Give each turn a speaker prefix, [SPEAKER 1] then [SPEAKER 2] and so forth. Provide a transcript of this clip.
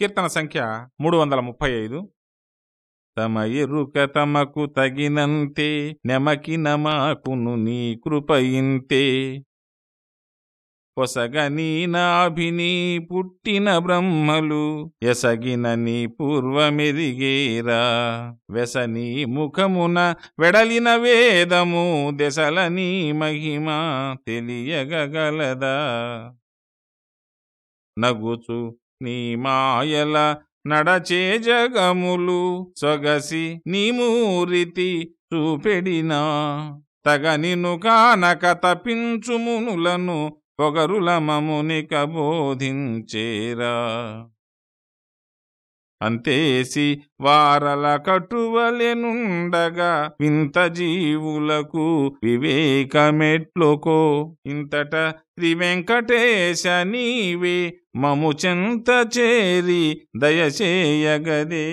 [SPEAKER 1] కీర్తన సంఖ్య మూడు వందల ముప్పై ఐదు తమ ఎరుక తమకు తగినంతే నెమకి నమాకును నీ కృపయింతే. పొసగని నాభిని పుట్టిన బ్రహ్మలు ఎసగిన నీ పూర్వమెరిగేరా వెసని ముఖమున వెడలిన వేదము దశలని మహిమ తెలియగలదా నగుచు నీ మాయల నడచే జగములు సొగసి నీ మూరితి చూపెడినా. తగనిను కానక తపించుమునులను పొగరుల మమునిక బోధించేరా. అంతేసి వారల కట్టువలెనుండగా వింత జీవులకు వివేకమెట్లుకో. ఇంతట శ్రీ వెంకటేశ నీవే మము చెంత చేరి దయచేయగదే.